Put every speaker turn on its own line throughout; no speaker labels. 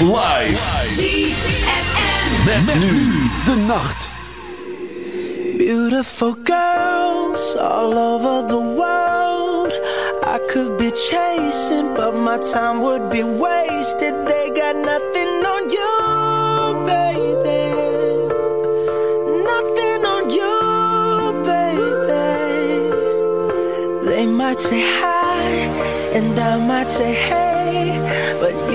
Live. Met, met nu de nacht.
Beautiful girls all over the world. I could be chasing, but my time would be wasted. They got nothing on you, baby. Nothing on you, baby. They might say hi, and I might say hey,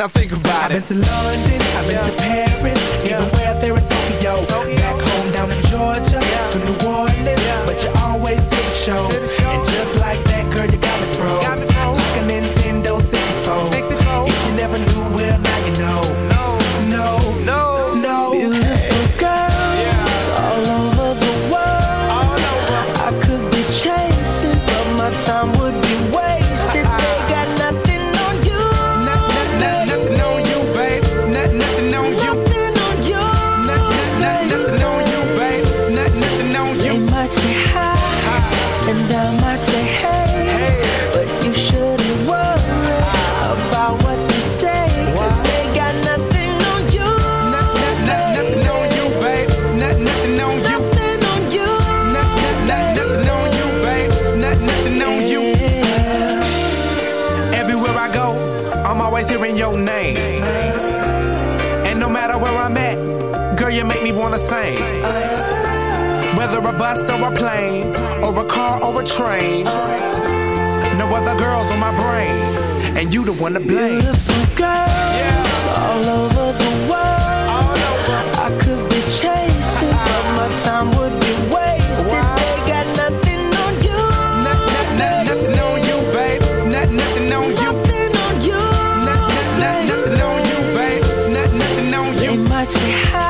Now think about
I've
it.
been to London, I've been to
train. No other girls on my brain, and you the one to blame.
Beautiful girls all over the world. I could be chasing, but my time would be wasted. They got nothing on you.
Not- not- not- Nothing on you, babe. Not- Nothing on you.
Nothing on you.
Not- not- not- Nothing on you, babe. Not- Nothing on
They
you.
might say hi,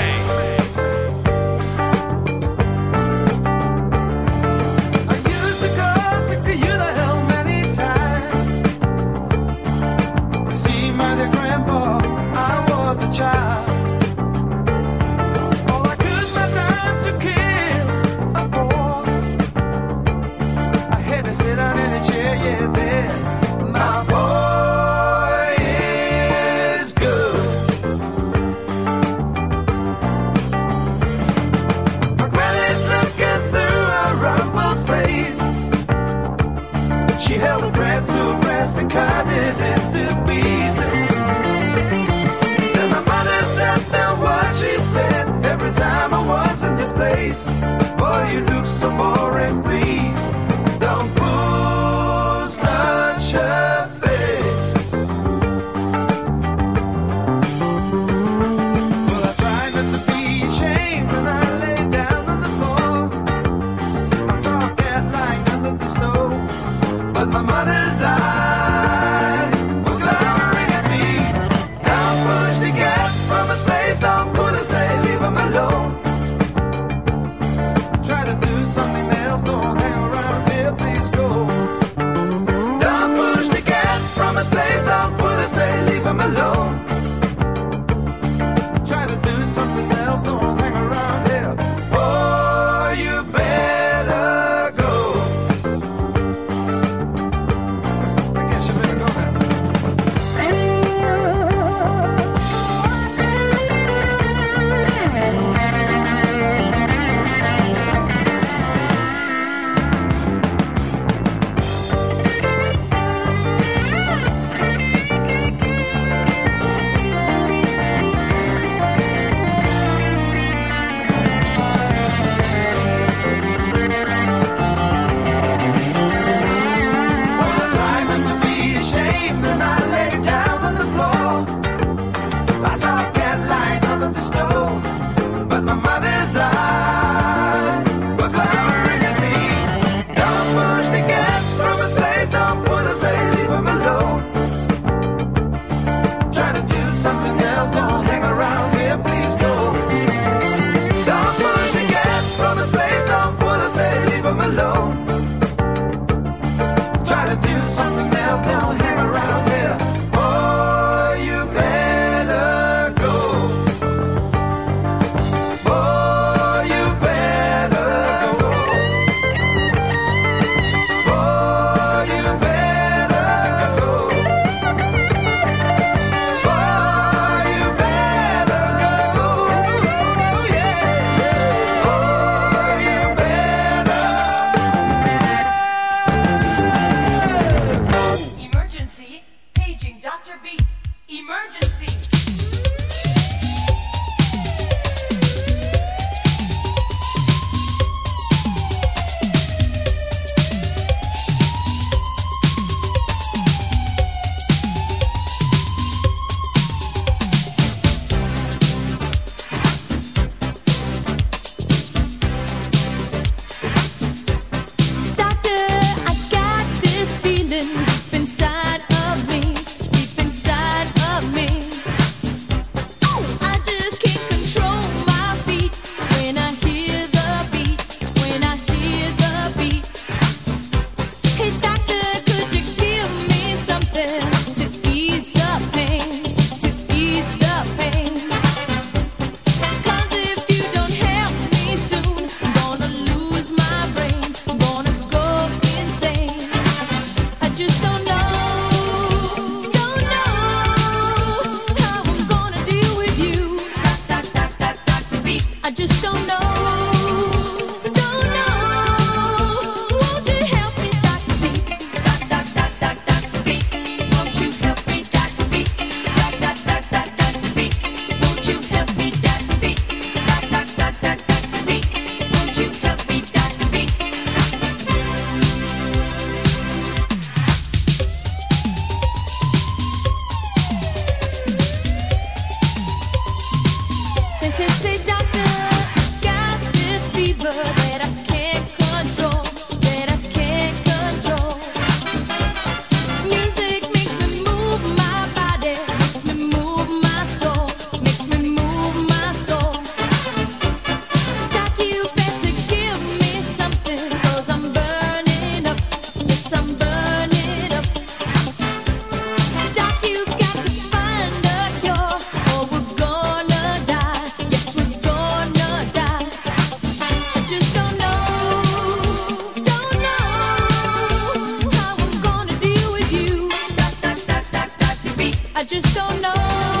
I just don't know.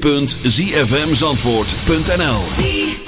www.zfmzandvoort.nl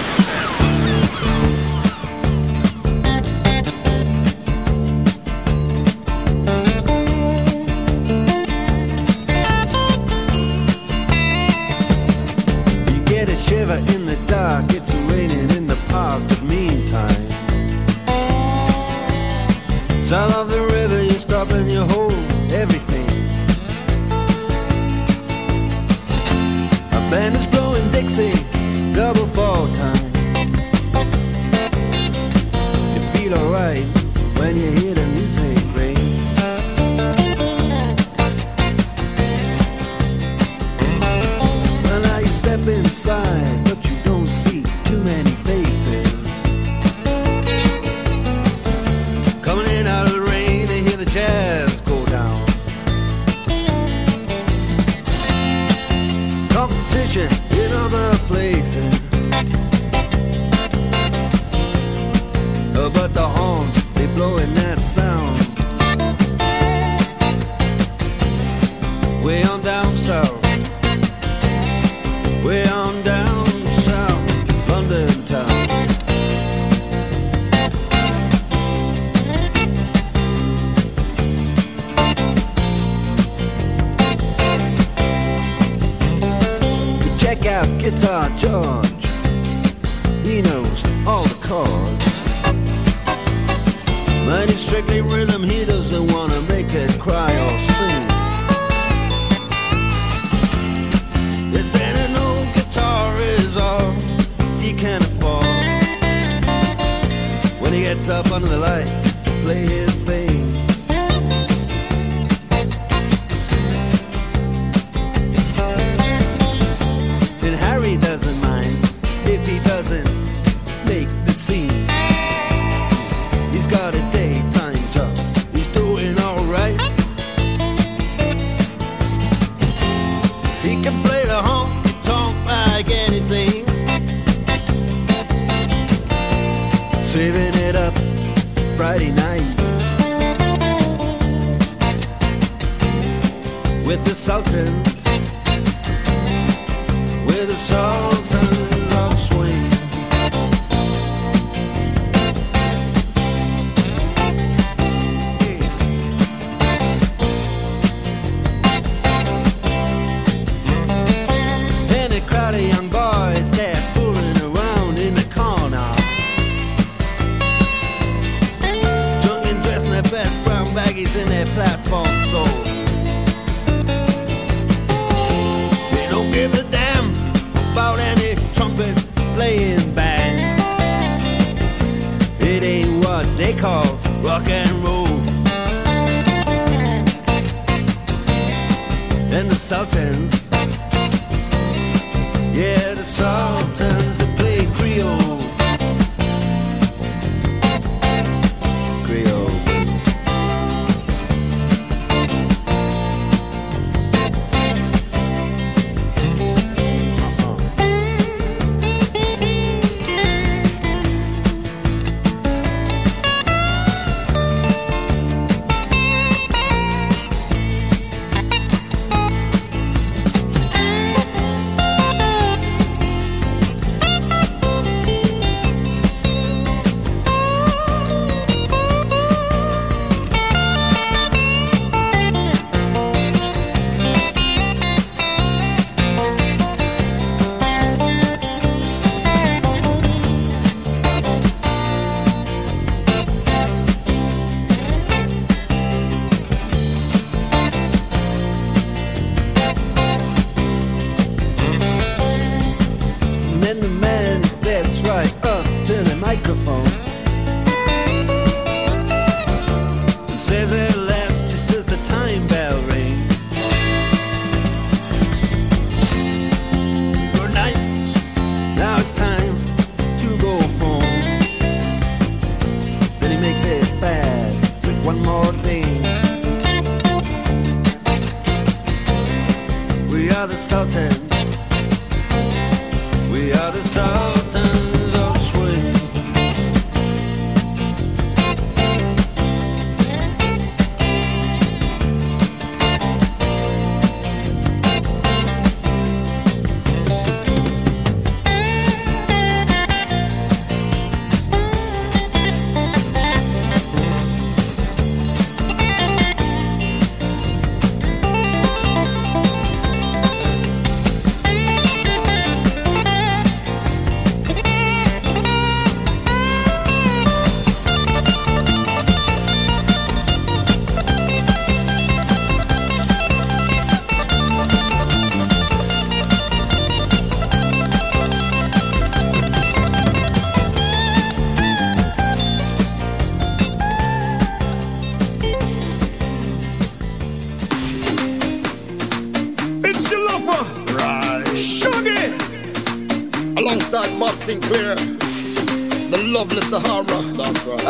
up under the lights, play his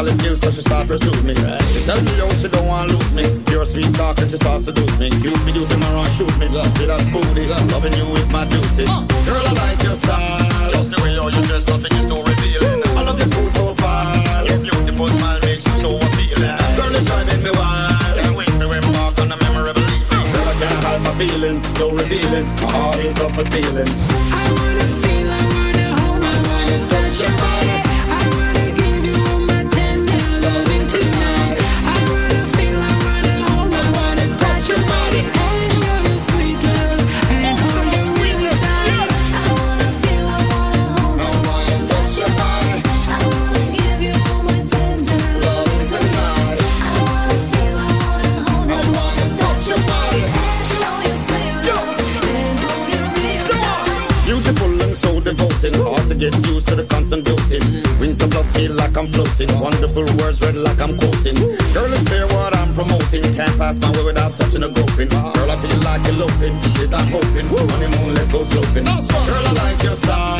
technical skills,
so she start pursue me. Right. She tell me how she don't want lose me. Pure sweet talk and she start seduce me. You be using her and shoot me. Yeah. See that booty, yeah. loving you is my duty. Uh. Girl, I like your style, just the way how you dress, nothing is too revealing. I love your cool profile, your beautiful smile makes you so appealing. Girl, it's driving me wild. Can't wait to embark on a memorable evening. Girl, I can't hide my feeling, so revealing. My heart is up for stealing. like I'm quoting. Girl, it's clear what I'm promoting. Can't pass my way without touching a groping. Girl, I feel like eloping. This I'm hoping. Honeymoon, let's go sloping. Girl, I like your style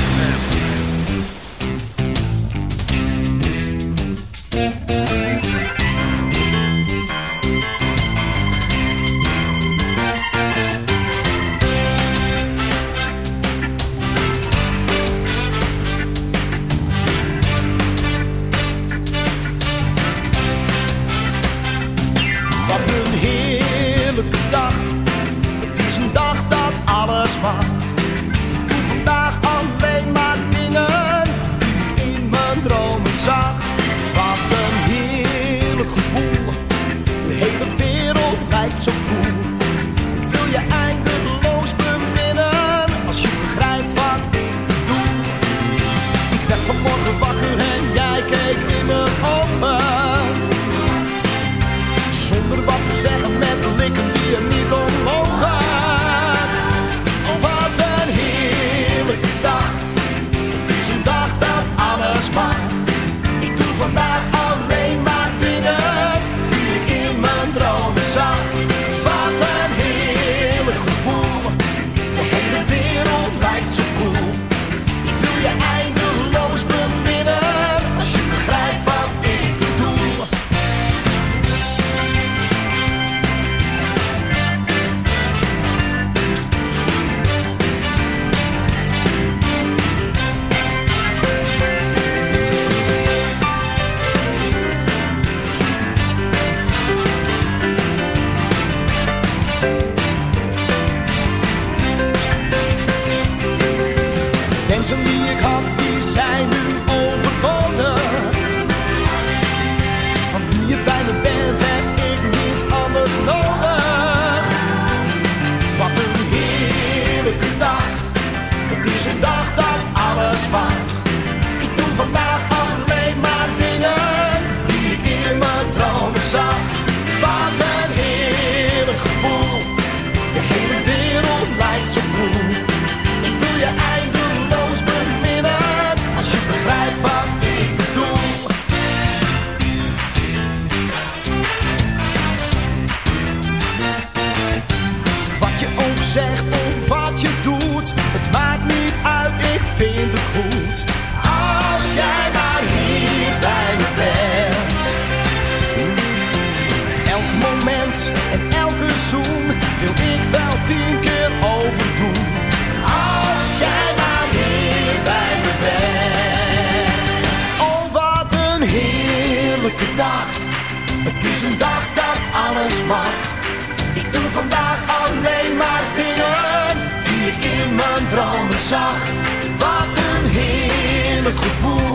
Wat
een heerlijk gevoel.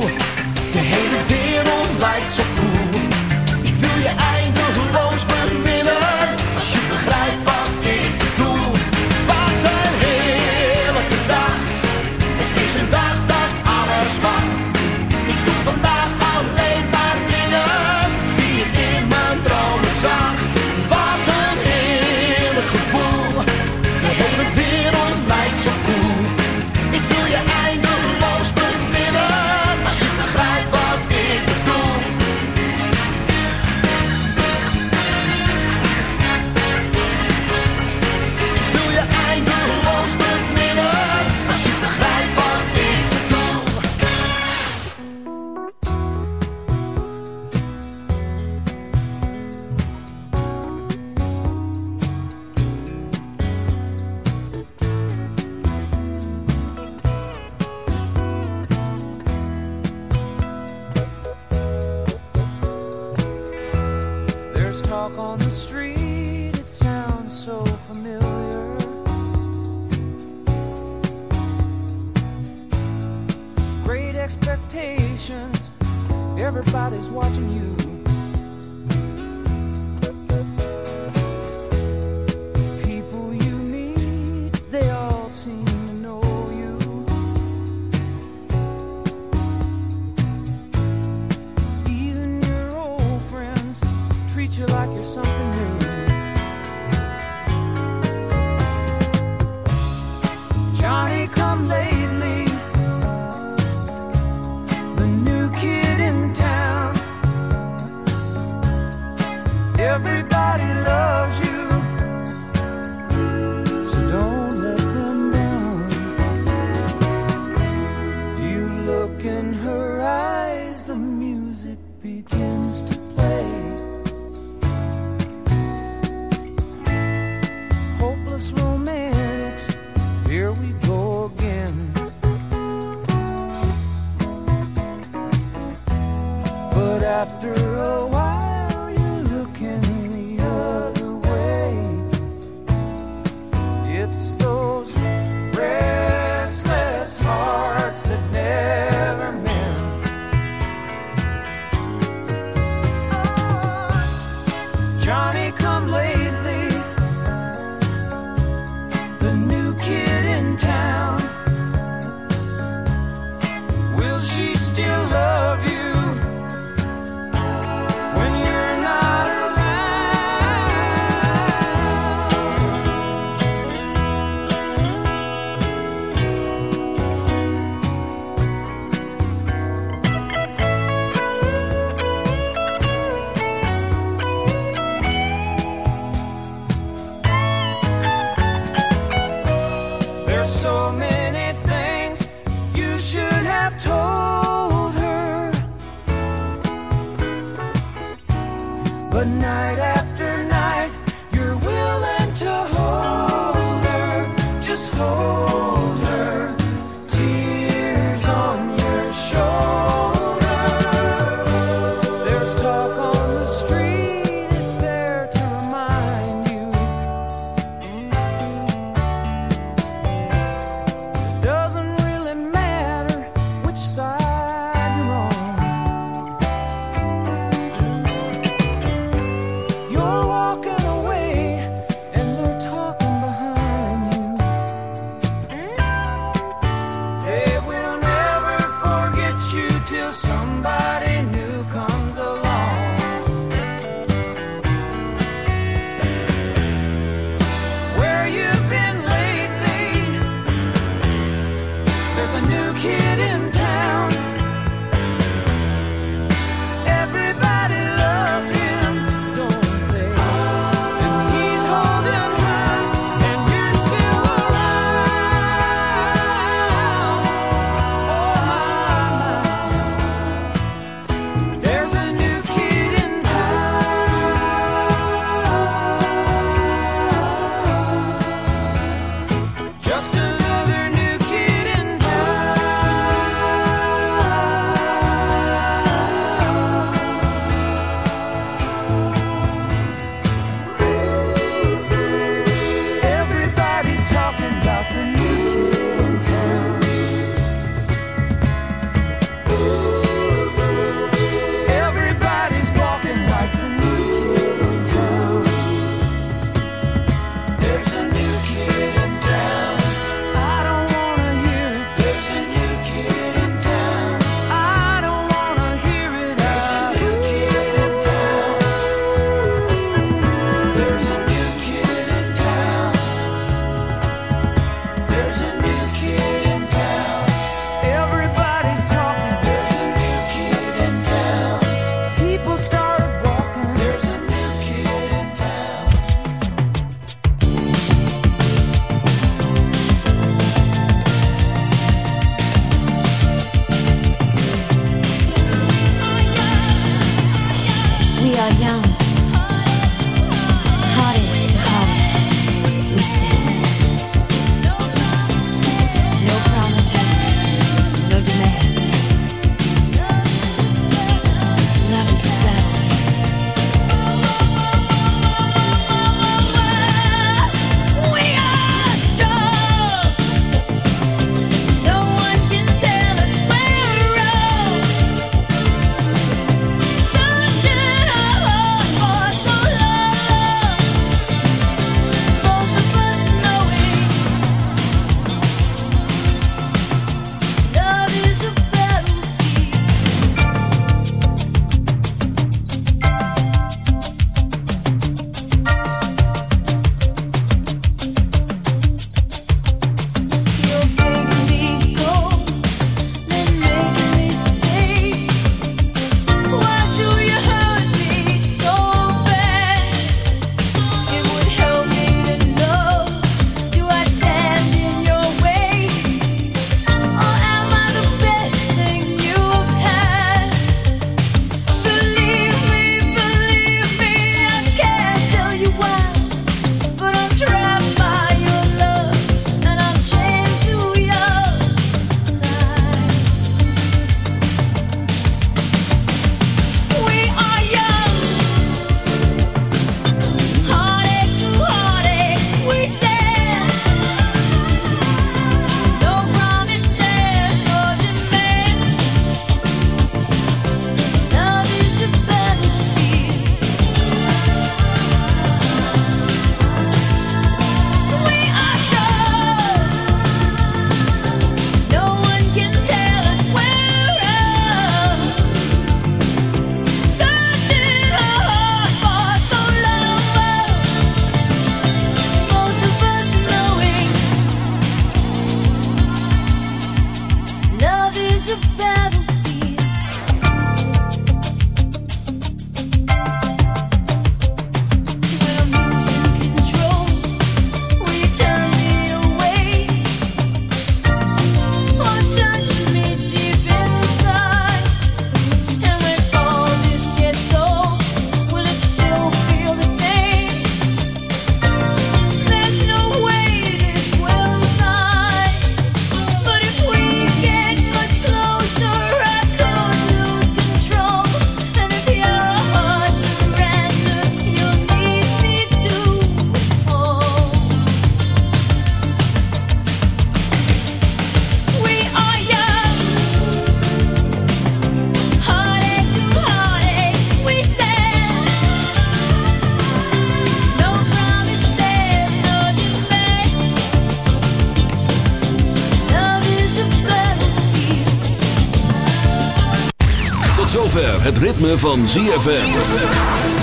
Ritme van ZFM.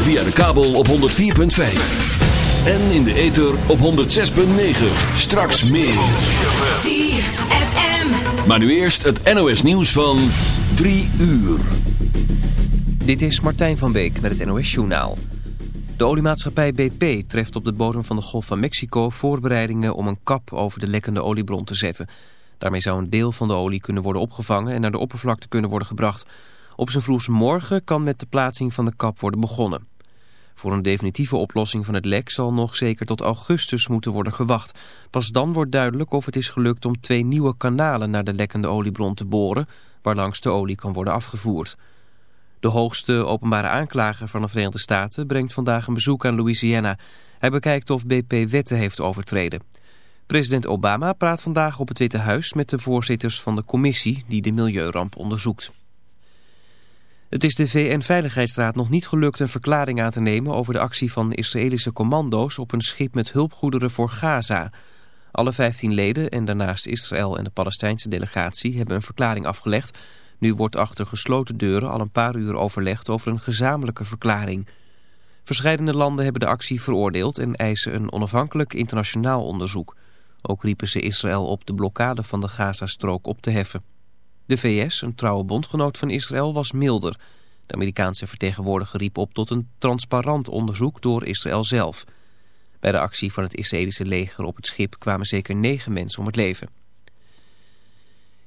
Via de kabel op 104.5. En in de ether op 106.9. Straks meer. ZFM. Maar nu eerst het NOS nieuws van 3 uur.
Dit is Martijn van Beek met het NOS Journaal. De oliemaatschappij BP treft op de bodem van de Golf van Mexico voorbereidingen om een kap over de lekkende oliebron te zetten. Daarmee zou een deel van de olie kunnen worden opgevangen en naar de oppervlakte kunnen worden gebracht. Op zijn vroegste morgen kan met de plaatsing van de kap worden begonnen. Voor een definitieve oplossing van het lek zal nog zeker tot augustus moeten worden gewacht. Pas dan wordt duidelijk of het is gelukt om twee nieuwe kanalen naar de lekkende oliebron te boren, waarlangs de olie kan worden afgevoerd. De hoogste openbare aanklager van de Verenigde Staten brengt vandaag een bezoek aan Louisiana. Hij bekijkt of BP wetten heeft overtreden. President Obama praat vandaag op het Witte Huis met de voorzitters van de commissie die de milieuramp onderzoekt. Het is de VN-veiligheidsraad nog niet gelukt een verklaring aan te nemen over de actie van Israëlische commando's op een schip met hulpgoederen voor Gaza. Alle 15 leden en daarnaast Israël en de Palestijnse delegatie hebben een verklaring afgelegd. Nu wordt achter gesloten deuren al een paar uur overlegd over een gezamenlijke verklaring. Verscheidene landen hebben de actie veroordeeld en eisen een onafhankelijk internationaal onderzoek. Ook riepen ze Israël op de blokkade van de Gazastrook op te heffen. De VS, een trouwe bondgenoot van Israël, was milder. De Amerikaanse vertegenwoordiger riep op tot een transparant onderzoek door Israël zelf. Bij de actie van het Israëlische leger op het schip kwamen zeker negen mensen om het leven.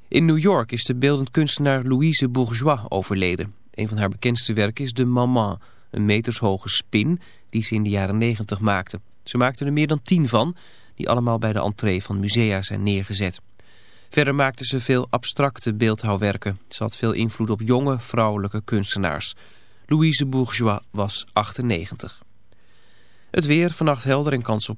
In New York is de beeldend kunstenaar Louise Bourgeois overleden. Een van haar bekendste werken is De Maman, een metershoge spin die ze in de jaren 90 maakte. Ze maakte er meer dan tien van, die allemaal bij de entree van musea zijn neergezet. Verder maakte ze veel abstracte beeldhouwwerken. Ze had veel invloed op jonge vrouwelijke kunstenaars. Louise Bourgeois was 98. Het weer vannacht helder en kans op